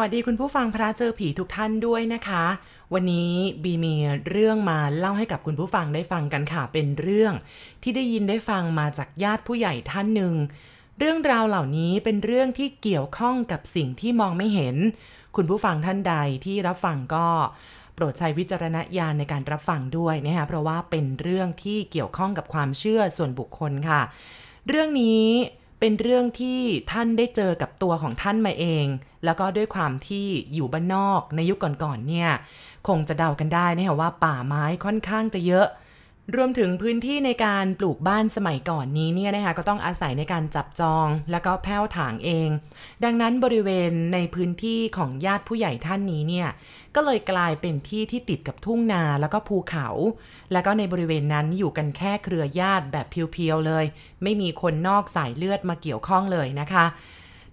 วัสดีคุณผู้ฟังพระเจอผีทุกท่านด้วยนะคะ วันนี้บีมีเรื่องมาเล่าให้กับคุณผู้ฟังได้ฟังกันค่ะ เป็นเรื่องที่ได้ยินได้ฟังมาจากญาติผู้ใหญ่ท่านหนึ่ง เรื่องราวเหล่านี้เป็นเรื่องที่เกี่ยวข้องกับสิ่งที่มองไม่เห็น คุณผู้ฟังท่านใดที่รับฟังก็โปรดใช้วิจารณญาณในการรับฟังด้วยนะคะเพราะว่าเป็นเรื่องที่เกี่ยวข้องกับความเชื่อส่วนบุคคลค่ะ เรื่องนี้ เป็นเรื่องที่ท่านได้เจอกับตัวของท่านมาเอง แล้วก็ด้วยความที่อยู่บ้านนอกในยุคก่อนๆเนี่ย คงจะเดากันได้นะคะว่าป่าไม้ค่อนข้างจะเยอะ รวมถึงพื้นที่ในการปลูกบ้านสมัยก่อนนี้เนี่ยนะคะก็ต้องอาศัยในการจับจองแล้วก็แผ้วถางเอง ดังนั้นบริเวณในพื้นที่ของญาติผู้ใหญ่ท่านนี้เนี่ยก็เลยกลายเป็นที่ที่ติดกับทุ่งนาแล้วก็ภูเขา แล้วก็ในบริเวณนั้นอยู่กันแค่เครือญาติแบบเพียวๆเลย ไม่มีคนนอกสายเลือดมาเกี่ยวข้องเลยนะคะ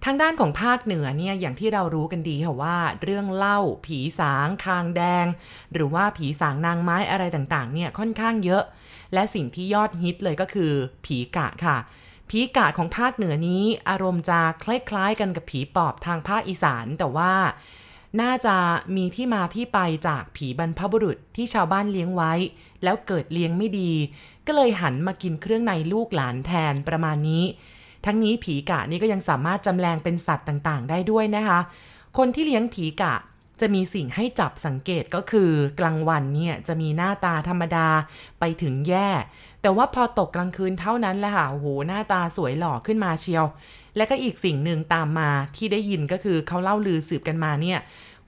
ทางด้านของภาคเหนือเนี่ยอย่างที่เรารู้กันดีค่ะว่า เรื่องเล่าผีสางคางแดง หรือว่าผีสางนางไม้อะไรต่างๆเนี่ยค่อนข้างเยอะ และสิ่งที่ยอดฮิตเลยก็คือ ผีกะค่ะ ผีกะของภาคเหนือนี้ อารมณ์จะคล้ายๆกันกับผีปอบทางภาคอีสานแต่ว่าน่าจะมีที่มาที่ไปจากผีบรรพบุรุษที่ชาวบ้านเลี้ยงไว้ แล้วเกิดเลี้ยงไม่ดี ก็เลยหันมากินเครื่องในลูกหลานแทนประมาณนี้ ทั้งนี้ผีกะนี่ก็ยังสามารถจำแรงเป็นสัตว์ต่างๆ ได้ด้วยนะคะ คนที่เลี้ยงผีกะจะมีสิ่งให้จับสังเกตก็คือกลางวันเนี่ยจะมีหน้าตาธรรมดาไปถึงแย่ แต่ว่าพอตกกลางคืนเท่านั้นแหละค่ะโหหน้าตาสวยหล่อขึ้นมาเชียว และก็อีกสิ่งหนึ่งตามมาที่ได้ยินก็คือเขาเล่าลือสืบกันมาเนี่ย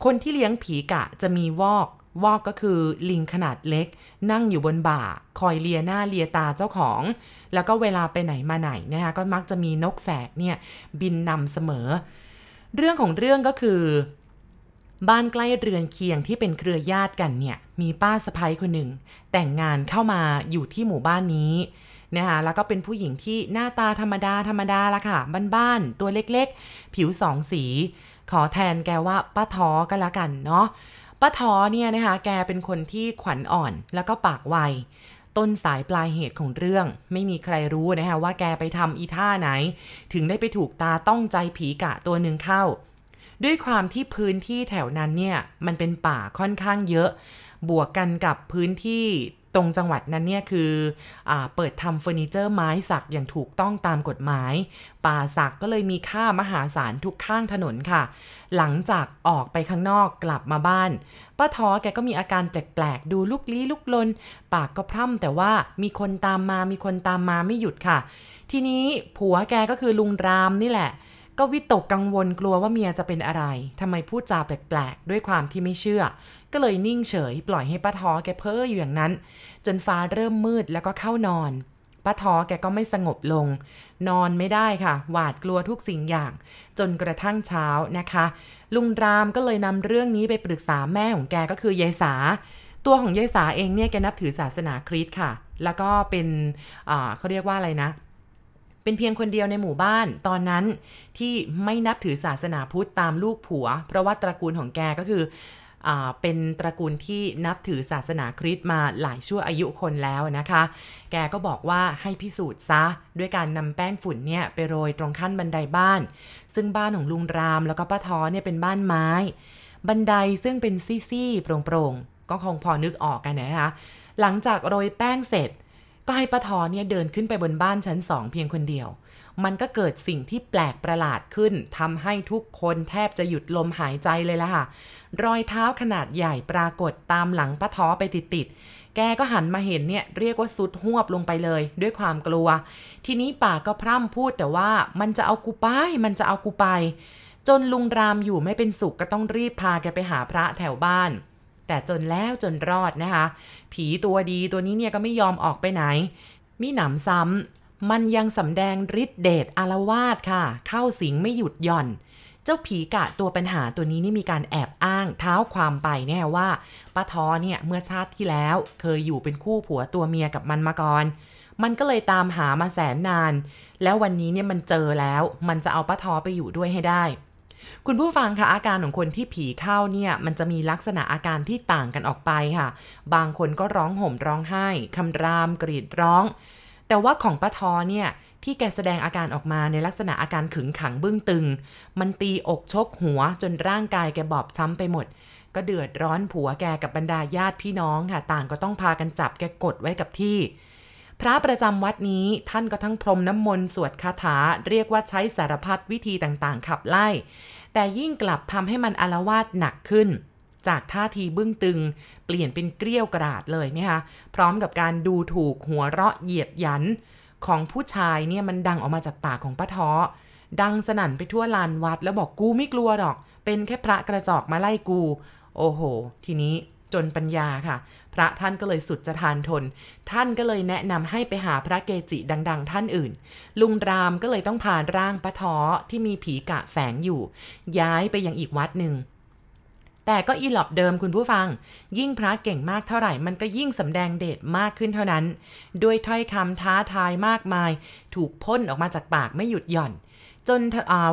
คนที่เลี้ยงผีกะจะมีวอก วอกก็คือลิงขนาดเล็ก นั่งอยู่บนบ่า คอยเลียหน้าเลียตาเจ้าของ แล้วก็เวลาไปไหนมาไหนนะคะก็มักจะมีนกแสกเนี่ยบินนำเสมอ เรื่องของเรื่องก็คือ บ้านใกล้เรือนเคียงที่เป็นเครือญาติกันเนี่ยมีป้าสะพ้ยคนหนึ่ง แต่งงานเข้ามาอยู่ที่หมู่บ้านนี้นะคะแล้วก็เป็นผู้หญิงที่หน้าตาธรรมดาธรรมดาละค่ะบ้านๆตัวเล็กๆ ผิวสองสี ขอแทนแกว่าป้าท้อก็แล้วกันเนาะ ป้าท้อเนี่ยนะคะ แกเป็นคนที่ขวัญอ่อนแล้วก็ปากไว ต้นสายปลายเหตุของเรื่อง ไม่มีใครรู้นะคะว่าแกไปทำอีท่าไหน ถึงได้ไปถูกตาต้องใจผีกะตัวหนึ่งเข้า ด้วยความที่พื้นที่แถวนั้นเนี่ย มันเป็นป่าค่อนข้างเยอะ บวกกันกับพื้นที่ ตรงจังหวัดนั้นเนี่ยคืออเปิดทำเฟอร์นิเจอร์ไม้สักอย่างถูกต้องตามกฎหมาย ป่าสักก็เลยมีค่ามหาศาลทุกข้างถนนค่ะ หลังจากออกไปข้างนอกกลับมาบ้าน ป้าท้อแกก็มีอาการแปลกๆ ดูลุกลี้ลุกลน ปากก็พร่ำแต่ว่ามีคนตามมามีคนตามมาไม่หยุดค่ะ ทีนี้ผัวแกก็คือลุงรามนี่แหละ ก็วิตกกังวลกลัวว่าเมียจะเป็นอะไรทำไมพูดจาแปลกๆ ด้วยความที่ไม่เชื่อ ก็เลยนิ่งเฉย ปล่อยให้ป้าท้อแกเพ้ออยู่อย่างนั้น จนฟ้าเริ่มมืดแล้วก็เข้านอนป้าท้อแกก็ไม่สงบลง นอนไม่ได้ค่ะ หวาดกลัวทุกสิ่งอย่าง จนกระทั่งเช้านะคะ ลุงรามก็เลยนำเรื่องนี้ไปปรึกษาแม่ของแกก็คือยายสา ตัวของยายสาเองเนี่ยแกนับถือศาสนาคริสต์ค่ะ แล้วก็เป็นเขาเรียกว่าอะไรนะ เป็นเพียงคนเดียวในหมู่บ้านตอนนั้นที่ไม่นับถือศาสนาพุทธตามลูกผัว เพราะว่าตระกูลของแกก็คืออเป็นตระกูลที่นับถือศาสนาคริสต์มาหลายชั่วอายุคนแล้วนะคะ แกก็บอกว่าให้พิสูจน์ซะ ด้วยการนำแป้งฝุ่นเนี่ยไปโรยตรงขั้นบันไดบ้าน ซึ่งบ้านของลุงรามแล้วก็ป้าท้อเนี่ยเป็นบ้านไม้ บันไดซึ่งเป็นซี่ๆโปร่งๆก็คงพอนึกออกกันนะคะหลังจากโรยแป้งเสร็จ ก็ให้ป้าทอเนี่ยเดินขึ้นไปบนบ้านชั้นสองเพียงคนเดียว มันก็เกิดสิ่งที่แปลกประหลาดขึ้นทำให้ทุกคนแทบจะหยุดลมหายใจเลยล่ะค่ะ รอยเท้าขนาดใหญ่ปรากฏตามหลังป้าท้อไปติดๆ แกก็หันมาเห็นเนี่ยเรียกว่าสุดหวบลงไปเลย ด้วยความกลัว ทีนี้ป่าก็พร่ำพูดแต่ว่ามันจะเอากูไป มันจะเอากูไป จนลุงรามอยู่ไม่เป็นสุขก็ต้องรีบพาแกไปหาพระแถวบ้าน แต่จนแล้วจนรอดนะคะ ผีตัวดีตัวนี้เนี่ยก็ไม่ยอมออกไปไหน มีหนำซ้ำมันยังสำแดงฤทธิ์เดชอารวาสค่ะ เข้าสิงไม่หยุดหย่อน เจ้าผีกะตัวปัญหาตัวนี้นี่มีการแอบอ้างเท้าความไปแน่ว่าป้าทอเนี่ยเมื่อชาติที่แล้วเคยอยู่เป็นคู่ผัวตัวเมียกับมันมาก่อนมันก็เลยตามหามาแสนนาน แล้ววันนี้เนี่ยมันเจอแล้ว มันจะเอาป้าทอไปอยู่ด้วยให้ได้ คุณผู้ฟังคะอาการของคนที่ผีเข้าเนี่ยมันจะมีลักษณะอาการที่ต่างกันออกไปค่ะ บางคนก็ร้องห่มร้องไห้คำรามกรีดร้อง แต่ว่าของป้าทอเนี่ยที่แกแสดงอาการออกมาในลักษณะอาการขึงขังบึ้งตึง มันตีอกชกหัวจนร่างกายแกบอบช้ำไปหมด ก็เดือดร้อนผัวแกกับบรรดาญาติพี่น้องค่ะ ต่างก็ต้องพากันจับแกกดไว้กับที่ พระประจำวัดนี้ท่านก็ทั้งพรมน้ำมนต์สวดคาถา เรียกว่าใช้สารพัดวิธีต่างๆ ขับไล่ แต่ยิ่งกลับทำให้มันอารวาสหนักขึ้น จากท่าทีบึ้งตึง เปลี่ยนเป็นเกลี้ยวกราดเลยนะคะพร้อมกับการดูถูกหัวเราะเหยียดยันของผู้ชายเนี่ยมันดังออกมาจากปากของป้าท้อดังสนั่นไปทั่วลานวัดแล้วบอกกูไม่กลัวหรอก เป็นแค่พระกระจอกมาไล่กู โอ้โห ทีนี้ จนปัญญาค่ะ พระท่านก็เลยสุดจะทานทน ท่านก็เลยแนะนำให้ไปหาพระเกจิดัง ๆ ท่านอื่น ลุงรามก็เลยต้องพาร่างป้าท้อที่มีผีกะแฝงอยู่ ย้ายไปยังอีกวัดหนึ่งแต่ก็อีหลอบเดิมคุณผู้ฟัง ยิ่งพระเก่งมากเท่าไหร่มันก็ยิ่งสำแดงเดชมากขึ้นเท่านั้น ด้วยถ้อยคำท้าทายมากมาย ถูกพ่นออกมาจากปากไม่หยุดหย่อน จน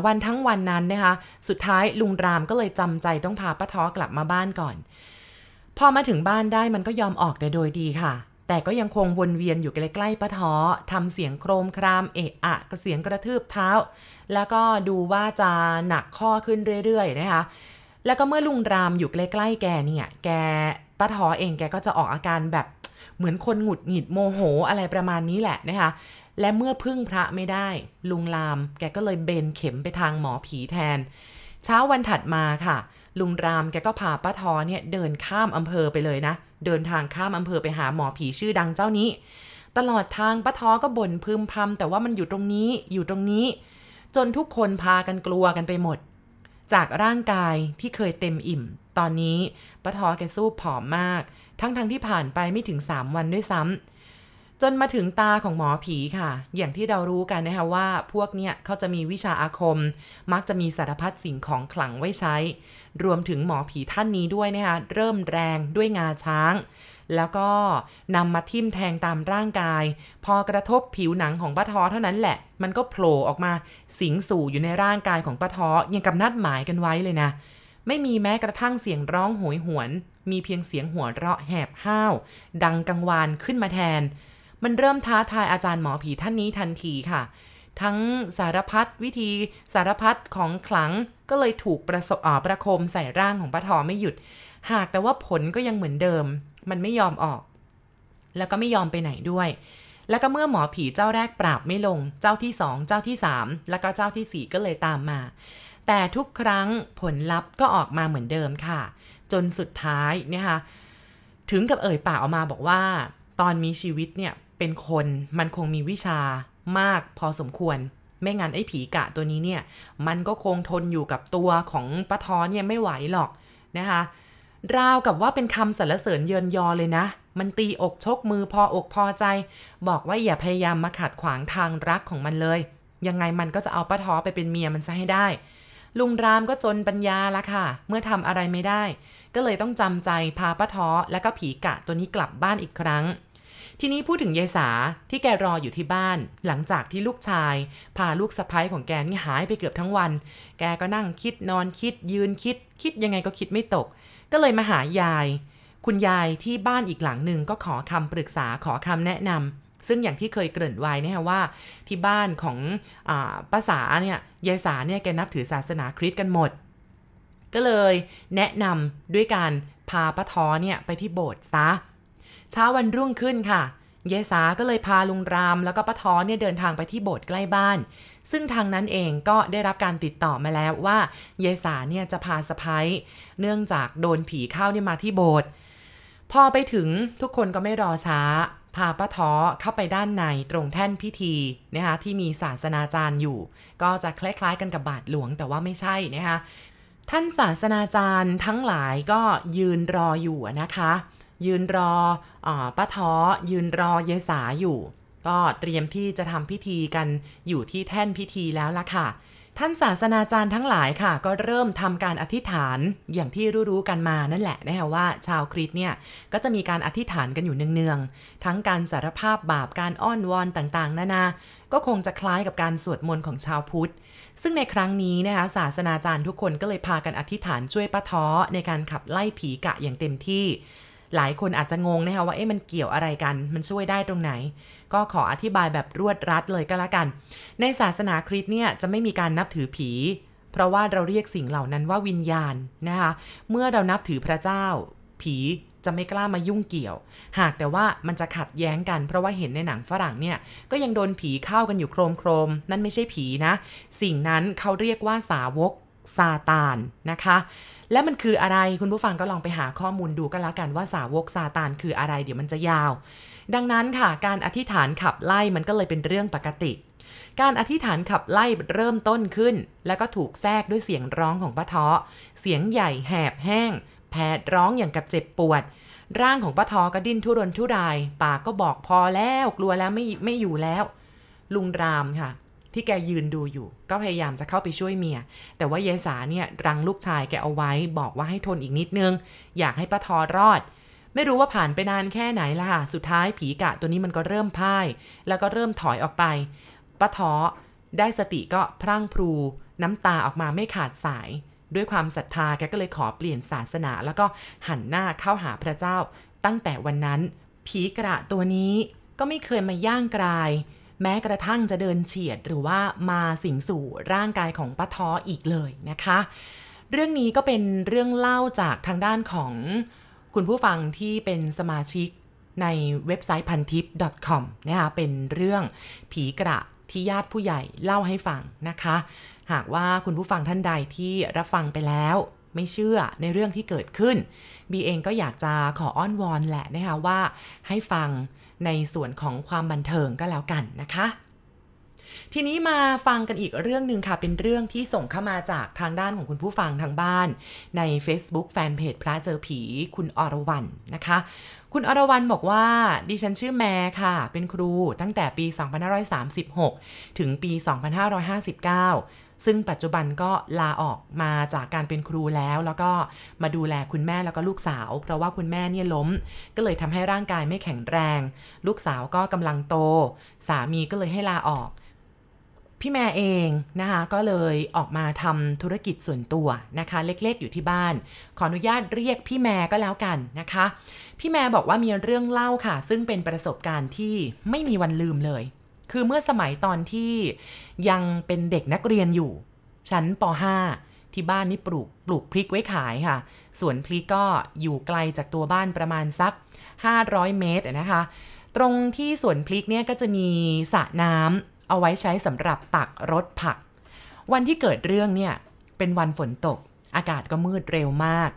วันทั้งวันนั้นนะคะ สุดท้ายลุงรามก็เลยจำใจต้องพาป้าท้อกลับมาบ้านก่อน พอมาถึงบ้านได้มันก็ยอมออกแต่โดยดีค่ะ แต่ก็ยังคงวนเวียนอยู่ใกล้ๆป้าท้อทำเสียงโครมครามเอะอะกระเสียงกระทืบเท้า แล้วก็ดูว่าจะหนักข้อขึ้นเรื่อยๆนะคะ แล้วก็เมื่อลุงรามอยู่ใกล้ๆแกเนี่ย แกป้าทอเองแกก็จะออกอาการแบบเหมือนคนหงุดหงิดโมโหอะไรประมาณนี้แหละนะคะ และเมื่อพึ่งพระไม่ได้ ลุงราม แกก็เลยเบนเข็มไปทางหมอผีแทน เช้าวันถัดมาค่ะ ลุงรามแกก็พาป้าทอเนี่ยเดินข้ามอำเภอไปเลยนะ เดินทางข้ามอำเภอไปหาหมอผีชื่อดังเจ้านี้ ตลอดทางป้าทอก็บ่นพึมพำแต่ว่ามันอยู่ตรงนี้อยู่ตรงนี้ จนทุกคนพากันกลัวกันไปหมด จากร่างกายที่เคยเต็มอิ่ม ตอนนี้ป้าทอแกสู้ผอมมาก ทั้งๆทที่ผ่านไปไม่ถึง 3 วันด้วยซ้ำ จนมาถึงตาของหมอผีค่ะ อย่างที่เรารู้กันนะคะว่าพวกเนี้ยเขาจะมีวิชาอาคม มักจะมีสารพัดสิ่งของขลังไว้ใช้ รวมถึงหมอผีท่านนี้ด้วยนะคะเริ่มแรงด้วยงาช้าง แล้วก็นำมาทิ่มแทงตามร่างกาย พอกระทบผิวหนังของป้าทอเท่านั้นแหละ มันก็โผล่ออกมาสิงสู่อยู่ในร่างกายของป้าทอยังกับนัดหมายกันไว้เลยนะไม่มีแม้กระทั่งเสียงร้องโหยหวน มีเพียงเสียงหัวเราะแหบห้าว ดังกังวานขึ้นมาแทน มันเริ่มท้าทายอาจารย์หมอผีท่านนี้ทันทีค่ะ ทั้งสารพัดวิธีสารพัดของขลังก็เลยถูกประสบประโคมใส่ร่างของป้าทอไม่หยุด หากแต่ว่าผลก็ยังเหมือนเดิม มันไม่ยอมออก แล้วก็ไม่ยอมไปไหนด้วย แล้วก็เมื่อหมอผีเจ้าแรกปราบไม่ลง เจ้าที่สองเจ้าที่สามแล้วก็เจ้าที่สี่ก็เลยตามมา แต่ทุกครั้งผลลัพธ์ก็ออกมาเหมือนเดิมค่ะ จนสุดท้ายเนี่ยค่ะถึงกับเอ่ยปากออกมาบอกว่า ตอนมีชีวิตเนี่ย เป็นคนมันคงมีวิชามากพอสมควร ไม่งั้นไอ้ผีกะตัวนี้เนี่ย มันก็คงทนอยู่กับตัวของป้าทอเนี่ยไม่ไหวหรอกนะคะราวกับว่าเป็นคำสรรเสริญเยินยอเลยนะ มันตีอกชกมือพออกพอใจ บอกว่าอย่าพยายามมาขัดขวางทางรักของมันเลย ยังไงมันก็จะเอาป้าท้อไปเป็นเมียมันซะให้ได้ ลุงรามก็จนปัญญาละค่ะ เมื่อทำอะไรไม่ได้ ก็เลยต้องจำใจพาป้าท้อและก็ผีกะตัวนี้กลับบ้านอีกครั้ง ทีนี้พูดถึงยายสาที่แกรออยู่ที่บ้าน หลังจากที่ลูกชาย พาลูกสะพ้ยของแกนี่หายไปเกือบทั้งวัน แกก็นั่งคิดนอนคิด ยืนคิด คิดยังไงก็คิดไม่ตก ก็เลยมาหายาย คุณยายที่บ้านอีกหลังหนึ่งก็ขอคำปรึกษาขอคำแนะนำซึ่งอย่างที่เคยเกริ่นไว้นะว่า ที่บ้านของอป้าสาเนี่ยยายสาเนี่ยแกนับถือศาสนาคริสต์กันหมด ก็เลยแนะนำด้วยการพาป้าท้อเนี่ยไปที่โบสถ์ซะ เช้าวันรุ่งขึ้นค่ะยายสาก็เลยพาลุงรามแล้วก็ป้าท้อเนี่ยเดินทางไปที่โบสถ์ใกล้บ้าน ซึ่งทางนั้นเองก็ได้รับการติดต่อมาแล้วว่ายายสาเนี่ยจะพาสะพ้ยเนื่องจากโดนผีเข้าเนี่ยมาที่โบสถ์พอไปถึงทุกคนก็ไม่รอช้า พาป้าท้อเข้าไปด้านในตรงแท่นพิธีนะคะที่มีศาสนาจารย์อยู่ ก็จะคล้ายๆกันกับบาทหลวงแต่ว่าไม่ใช่นะคะท่านศาสนาจารย์ทั้งหลายก็ยืนรออยู่นะคะ ยืนรออป้าท้อยืนรอยายสาอยู่ ก็เตรียมที่จะทำพิธีกันอยู่ที่แท่นพิธีแล้วล่ะค่ะ ท่านศาสนาจารย์ทั้งหลายค่ะ ก็เริ่มทำการอธิษฐานอย่างที่รู้ๆกันมานั่นแหละนะคะว่า ชาวคริสเนี่ยก็จะมีการอธิษฐานกันอยู่เนืองๆทั้งการสารภาพบาปการอ้อนวอนต่างๆ นานา ก็คงจะคล้ายกับการสวดมนต์ของชาวพุทธซึ่งในครั้งนี้นะคะศาสนาจารย์ทุกคนก็เลยพากันอธิษฐานช่วยป้าท้อในการขับไล่ผีกะอย่างเต็มที่ หลายคนอาจจะงงนะคะว่าเอ๊ะมันเกี่ยวอะไรกัน มันช่วยได้ตรงไหน ก็ขออธิบายแบบรวดรัดเลยก็แล้วกัน ในศาสนาคริสต์เนี่ยจะไม่มีการนับถือผี เพราะว่าเราเรียกสิ่งเหล่านั้นว่าวิญญาณนะคะเมื่อเรานับถือพระเจ้า ผีจะไม่กล้ามายุ่งเกี่ยว หากแต่ว่ามันจะขัดแย้งกัน เพราะว่าเห็นในหนังฝรั่งเนี่ย ก็ยังโดนผีเข้ากันอยู่โครมโครมนั่นไม่ใช่ผีนะ สิ่งนั้นเขาเรียกว่าสาวก ซาตานนะคะ และมันคืออะไรคุณผู้ฟังก็ลองไปหาข้อมูลดูก็แล้วกันว่าสาวกซาตานคืออะไรเดี๋ยวมันจะยาว ดังนั้นค่ะ การอธิษฐานขับไล่มันก็เลยเป็นเรื่องปกติ การอธิษฐานขับไล่เริ่มต้นขึ้น แล้วก็ถูกแทรกด้วยเสียงร้องของป้าท้อเสียงใหญ่แหบแห้ง แผดร้องอย่างกับเจ็บปวดร่างของป้าทอก็ดิ้นทุรนทุราย ปากก็บอกพอแล้วกลัวแล้วไม่ไม่อยู่แล้ว ลุงรามค่ะ ที่แกยืนดูอยู่ ก็พยายามจะเข้าไปช่วยเมีย แต่ว่ายายสาเนี่ยรังลูกชายแกเอาไว้ บอกว่าให้ทนอีกนิดนึง อยากให้ป้าทอรอด ไม่รู้ว่าผ่านไปนานแค่ไหนล่ะค่ะ สุดท้ายผีกะตัวนี้มันก็เริ่มพ่าย แล้วก็เริ่มถอยออกไปป้าทอได้สติก็พรั่งพรู น้ำตาออกมาไม่ขาดสาย ด้วยความศรัทธาแกก็เลยขอเปลี่ยนศาสนา แล้วก็หันหน้าเข้าหาพระเจ้า ตั้งแต่วันนั้น ผีกระตัวนี้ก็ไม่เคยมาย่างกราย แม้กระทั่งจะเดินเฉียดหรือว่ามาสิงสู่ร่างกายของป้าท้ออีกเลยนะคะ เรื่องนี้ก็เป็นเรื่องเล่าจากทางด้านของคุณผู้ฟังที่เป็นสมาชิกในเว็บไซต์พันทิป .com นะคะเป็นเรื่องผีกระที่ญาติผู้ใหญ่เล่าให้ฟังนะคะ หากว่าคุณผู้ฟังท่านใดที่รับฟังไปแล้ว ไม่เชื่อในเรื่องที่เกิดขึ้นบีเองก็อยากจะขออ้อนวอนแหละนะคะว่า ให้ฟังในส่วนของความบันเทิงก็แล้วกันนะคะทีนี้มาฟังกันอีกเรื่องหนึ่งค่ะ เป็นเรื่องที่ส่งเข้ามาจากทางด้านของคุณผู้ฟังทางบ้าน ใน Facebook Fanpage พระเจอผีคุณอรวรรณนะคะ คุณอรวรรณบอกว่า ดิฉันชื่อแม่ค่ะ เป็นครูตั้งแต่ปี 2536 ถึงปี 2559 ซึ่งปัจจุบันก็ลาออกมาจากการเป็นครูแล้ว แล้วก็มาดูแลคุณแม่แล้วก็ลูกสาว เพราะว่าคุณแม่เนี่ยล้ม ก็เลยทำให้ร่างกายไม่แข็งแรง ลูกสาวก็กำลังโต สามีก็เลยให้ลาออก พี่แม่เองนะคะก็เลยออกมาทำธุรกิจส่วนตัวนะคะ เล็กๆอยู่ที่บ้าน ขออนุญาตเรียกพี่แม่ก็แล้วกันนะคะ พี่แม่บอกว่ามีเรื่องเล่าค่ะ ซึ่งเป็นประสบการณ์ที่ไม่มีวันลืมเลย คือเมื่อสมัยตอนที่ยังเป็นเด็กนักเรียนอยู่ ชั้นป .5 ที่บ้านนี่ปลูกปลูกพริกไว้ขายค่ะ สวนพริกก็อยู่ไกลจากตัวบ้านประมาณสัก 500 เมตรนะคะ ตรงที่สวนพริกเนี่ยก็จะมีสระน้ำเอาไว้ใช้สำหรับตักรถผัก วันที่เกิดเรื่องเนี่ยเป็นวันฝนตก อากาศก็มืดเร็วมาก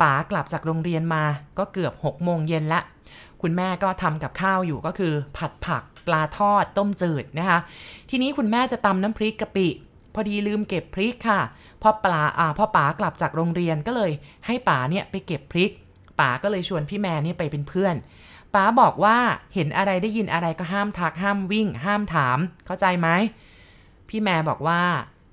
ป๋ากลับจากโรงเรียนมาก็เกือบ6โมงเย็นละ คุณแม่ก็ทำกับข้าวอยู่ก็คือ ผัดผักปลาทอดต้มจืดนะคะ ทีนี้คุณแม่จะตำน้ำพริกกะปิ พอดีลืมเก็บพริกค่ะพ่อปลาอ่าพอป๋ากลับจากโรงเรียนก็เลยให้ป๋าเนี่ยไปเก็บพริกป๋าก็เลยชวนพี่แม่เนี่ยไปเป็นเพื่อนป๋าบอกว่าเห็นอะไรได้ยินอะไรก็ห้ามทักห้ามวิ่ง ห้ามถาม เข้าใจไหมพี่แม่บอกว่า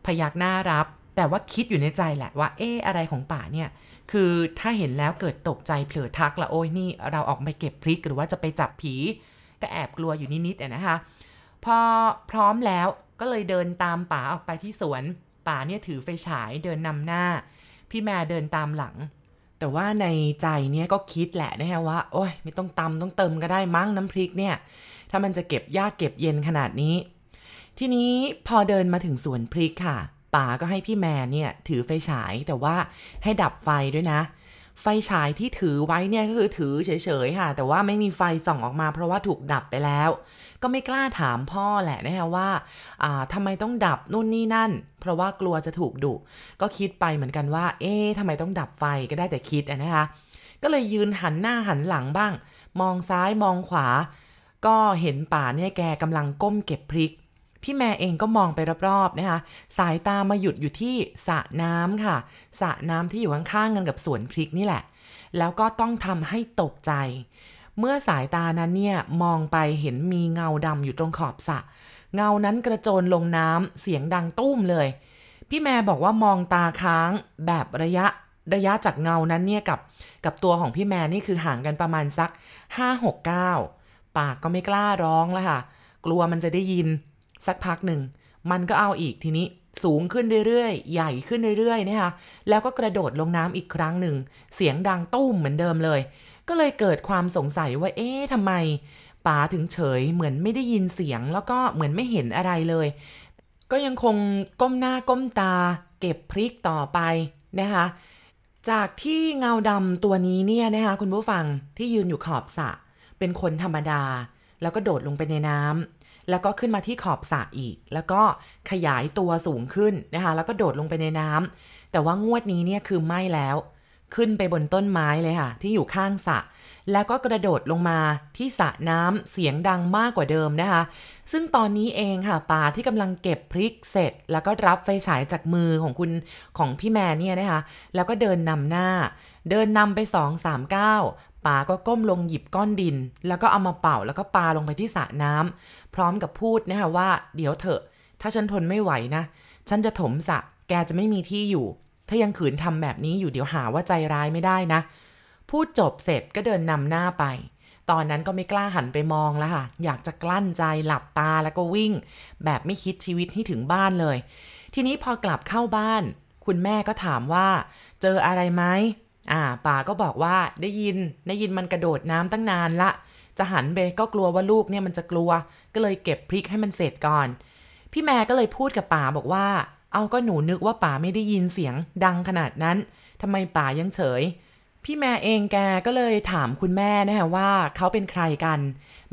พยักหน้ารับ แต่ว่าคิดอยู่ในใจแหละว่าเอ๊อะไรของป๋าเนี่ย คือถ้าเห็นแล้วเกิดตกใจเผลอทักละโอ้ยนี่เราออกไปเก็บพริกหรือว่าจะไปจับผี ก็แอบกลัวอยู่นิดๆอะนะคะ พอพร้อมแล้วก็เลยเดินตามป๋าออกไปที่สวนป๋าเนี่ยถือไฟฉายเดินนำหน้า พี่แม่เดินตามหลัง แต่ว่าในใจเนี่ยก็คิดแหละนะฮะว่า โอ้ยไม่ต้องตำต้องเติมก็ได้มั้งน้ำพริกเนี่ย ถ้ามันจะเก็บยากเก็บเย็นขนาดนี้ ทีนี้พอเดินมาถึงสวนพริกค่ะ ป๋าก็ให้พี่แมนเนี่ยถือไฟฉายแต่ว่าให้ดับไฟด้วยนะ ไฟฉายที่ถือไว้เนี่ยก็คือถือเฉยๆค่ะ แต่ว่าไม่มีไฟส่องออกมา เพราะว่าถูกดับไปแล้ว ก็ไม่กล้าถามพ่อแหละนะคะว่าอ่าทำไมต้องดับนู่นนี่นั่น เพราะว่ากลัวจะถูกดุก็คิดไปเหมือนกันว่า เอ๊ะทำไมต้องดับไฟก็ได้แต่คิดนะคะก็เลยยืนหันหน้าหันหลังบ้าง มองซ้ายมองขวา ก็เห็นป่าเนี่ยแกกำลังก้มเก็บพริก พี่แม่เองก็มองไปรอบๆนะคะสายตามาหยุดอยู่ที่สระน้ำค่ะสระน้ำที่อยู่ข้างๆกันกับสวนพริกนี่แหละ แล้วก็ต้องทำให้ตกใจ เมื่อสายตานั้นเนี่ยมองไปเห็นมีเงาดำอยู่ตรงขอบสระเงานั้นกระโจนลงน้ำเสียงดังตุ้มเลย พี่แม่บอกว่ามองตาค้างแบบระยะระยะจากเงานั้นเนี่ยกับกับตัวของพี่แม่นี่คือห่างกันประมาณสัก 5 6 9 ปากก็ไม่กล้าร้องแล้วค่ะ กลัวมันจะได้ยิน สักพักหนึ่ง มันก็เอาอีกทีนี้สูงขึ้นเรื่อยๆ ใหญ่ขึ้นเรื่อยๆนะคะแล้วก็กระโดดลงน้ำอีกครั้งหนึ่ง เสียงดังตุ้มเหมือนเดิมเลย ก็เลยเกิดความสงสัยว่าเอ๊ะทำไมป๋าถึงเฉยเหมือนไม่ได้ยินเสียงแล้วก็เหมือนไม่เห็นอะไรเลย ก็ยังคงก้มหน้าก้มตา เก็บพริกต่อไปนะคะจากที่เงาดำตัวนี้เนี่ยนะคะคุณผู้ฟังที่ยืนอยู่ขอบสระเป็นคนธรรมดา แล้วก็โดดลงไปในน้ำ แล้วก็ขึ้นมาที่ขอบสระอีก แล้วก็ขยายตัวสูงขึ้นนะคะ แล้วก็โดดลงไปในน้ำแต่ว่างวดนี้เนี่ยคือไม่แล้ว ขึ้นไปบนต้นไม้เลยค่ะ ที่อยู่ข้างสระแล้วก็กระโดดลงมาที่สระน้ำเสียงดังมากกว่าเดิมนะคะ ซึ่งตอนนี้เองค่ะปาที่กำลังเก็บพริกเสร็จ แล้วก็รับไฟฉายจากมือของคุณของพี่แมนเนี่ยนะคะ แล้วก็เดินนำหน้า เดินนำไปสองสามก้า ป๋าก็ก้มลงหยิบก้อนดิน แล้วก็เอามาเป่าแล้วก็ปาลงไปที่สระน้ำพร้อมกับพูดนะคะว่า เดี๋ยวเถอะ ถ้าฉันทนไม่ไหวนะ ฉันจะถมสระแกจะไม่มีที่อยู่ ถ้ายังขืนทำแบบนี้อยู่เดี๋ยวหาว่าใจร้ายไม่ได้นะ พูดจบเสร็จก็เดินนำหน้าไป ตอนนั้นก็ไม่กล้าหันไปมองแล้วค่ะ อยากจะกลั้นใจหลับตาแล้วก็วิ่ง แบบไม่คิดชีวิตให้ถึงบ้านเลย ทีนี้พอกลับเข้าบ้าน คุณแม่ก็ถามว่า เจออะไรไหม อ่าป่าก็บอกว่าได้ยินได้ยินมันกระโดดน้ำตั้งนานละ จะหันไปก็กลัวว่าลูกเนี่ยมันจะกลัว ก็เลยเก็บพริกให้มันเสร็จก่อน พี่แม่ก็เลยพูดกับป๋าบอกว่า เอาก็หนูนึกว่าป๋าไม่ได้ยินเสียงดังขนาดนั้นทำไมป๋ายังเฉย พี่แม่เองแกก็เลยถามคุณแม่นะคะว่าเขาเป็นใครกัน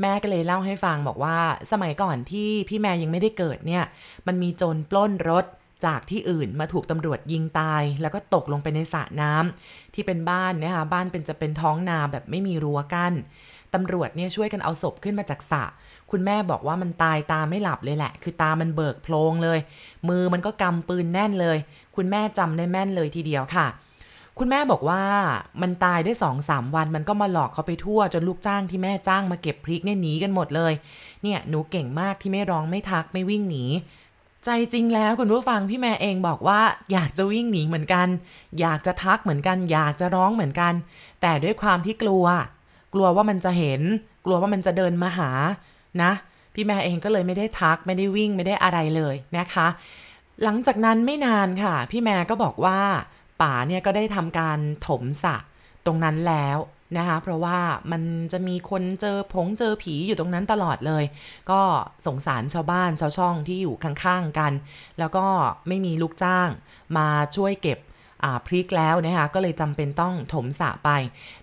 แม่ก็เลยเล่าให้ฟังบอกว่า สมัยก่อนที่พี่แม่ยังไม่ได้เกิดเนี่ย มันมีโจรปล้นรถ จากที่อื่นมาถูกตำรวจยิงตาย แล้วก็ตกลงไปในสระน้ำที่เป็นบ้านนะคะบ้านเป็นจะเป็นท้องนาแบบไม่มีรั้วกัน้นตำรวจเนี่ยช่วยกันเอาศพขึ้นมาจากสระคุณแม่บอกว่ามันตายตาไม่หลับเลยแหละ คือตามันเบิกโพลงเลย มือมันก็กำปืนแน่นเลย คุณแม่จำได้แม่นเลยทีเดียวค่ะ คุณแม่บอกว่ามันตายได้สองสามวัน มันก็มาหลอกเขาไปทั่วจนลูกจ้างที่แม่จ้างมาเก็บพริกเนี่ยหนีกันหมดเลย เนี่ยหนูเก่งมากที่ไม่ร้องไม่ทักไม่วิ่งหนี ใจจริงแล้วคุณผู้ฟังพี่แม่เองบอกว่าอยากจะวิ่งหนีเหมือนกัน อยากจะทักเหมือนกัน อยากจะร้องเหมือนกัน แต่ด้วยความที่กลัว กลัวว่ามันจะเห็น กลัวว่ามันจะเดินมาหานะ พี่แม่เองก็เลยไม่ได้ทักไม่ได้วิ่งไม่ได้อะไรเลยนะคะ หลังจากนั้นไม่นานค่ะ พี่แม่ก็บอกว่าป๋าเนี่ยก็ได้ทำการถมสระตรงนั้นแล้ว นะคะเพราะว่ามันจะมีคนเจอผงเจอผีอยู่ตรงนั้นตลอดเลย ก็สงสารชาวบ้านชาวช่องที่อยู่ข้างๆกัน แล้วก็ไม่มีลูกจ้างมาช่วยเก็บพริกแล้วนะคะก็เลยจำเป็นต้องถมสระไป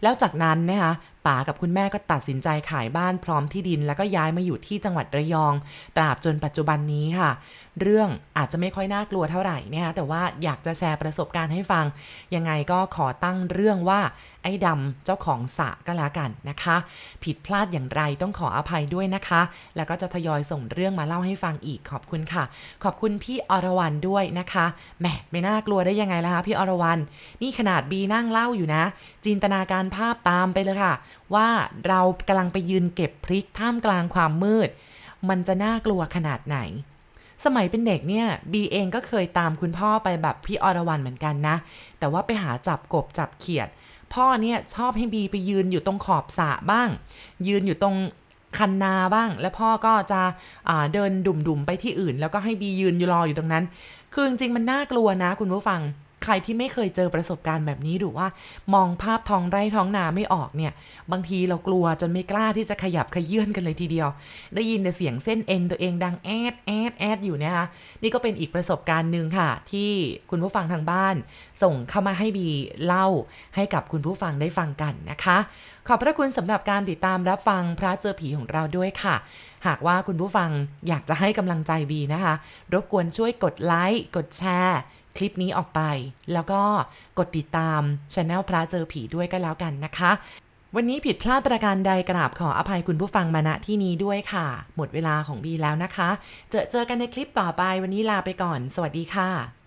แล้วจากนั้นนะคะป๋ากับคุณแม่ก็ตัดสินใจขายบ้านพร้อมที่ดิน แล้วก็ย้ายมาอยู่ที่จังหวัดระยอง ตราบจนปัจจุบันนี้ค่ะ เรื่องอาจจะไม่ค่อยน่ากลัวเท่าไหร่นะคะแต่ว่าอยากจะแชร์ประสบการณ์ให้ฟัง ยังไงก็ขอตั้งเรื่องว่าไอ้ดำเจ้าของสะก็แล้วกันนะคะ ผิดพลาดอย่างไรต้องขออภัยด้วยนะคะ แล้วก็จะทยอยส่งเรื่องมาเล่าให้ฟังอีกขอบคุณค่ะ ขอบคุณพี่อรวรันด้วยนะคะแหมไม่น่ากลัวได้ยังไงล่ะคะพี่อรวรันนี่ขนาดบีนั่งเล่าอยู่นะ จินตนาการภาพตามไปเลยค่ะว่าเรากำลังไปยืนเก็บพริกท่ามกลางความมืด มันจะน่ากลัวขนาดไหน สมัยเป็นเด็กเนี่ยบีเองก็เคยตามคุณพ่อไปแบบพี่อรวรันเหมือนกันนะ แต่ว่าไปหาจับกบจับเขียด พ่อเนี่ยชอบให้บีไปยืนอยู่ตรงขอบสระบ้าง ยืนอยู่ตรงคันนาบ้าง แล้วพ่อก็จะะเดินดุ่มๆไปที่อื่น แล้วก็ให้บียืนอยู่รออยู่ตรงนั้น คือจริงๆมันน่ากลัวนะคุณผู้ฟัง ใครที่ไม่เคยเจอประสบการณ์แบบนี้หรือว่า มองภาพท้องไร่ท้องนาไม่ออกเนี่ย บางทีเรากลัวจนไม่กล้าที่จะขยับขยื่นกันเลยทีเดียว ได้ยินแต่เสียงเส้นเอ็นตัวเองดังแอดแอดแอดอยู่นะคะนี่ก็เป็นอีกประสบการณ์หนึ่งค่ะ ที่คุณผู้ฟังทางบ้าน ส่งเข้ามาให้บีเล่าให้กับคุณผู้ฟังได้ฟังกันนะคะ ขอบพระคุณสำหรับการติดตามรับฟังพระเจอผีของเราด้วยค่ะ หากว่าคุณผู้ฟังอยากจะให้กำลังใจบีนะคะ รบกวนช่วยกดไลค์กดแชร์ คลิปนี้ออกไป แล้วก็กดติดตามช anel พระเจอผีด้วยก็แล้วกันนะคะ วันนี้ผิดพลาดประการใดกราบขออภัยคุณผู้ฟังมาณที่นี้ด้วยค่ะ หมดเวลาของบีแล้วนะคะ เจอเจอกันในคลิปต่อไปวันนี้ลาไปก่อน สวัสดีค่ะ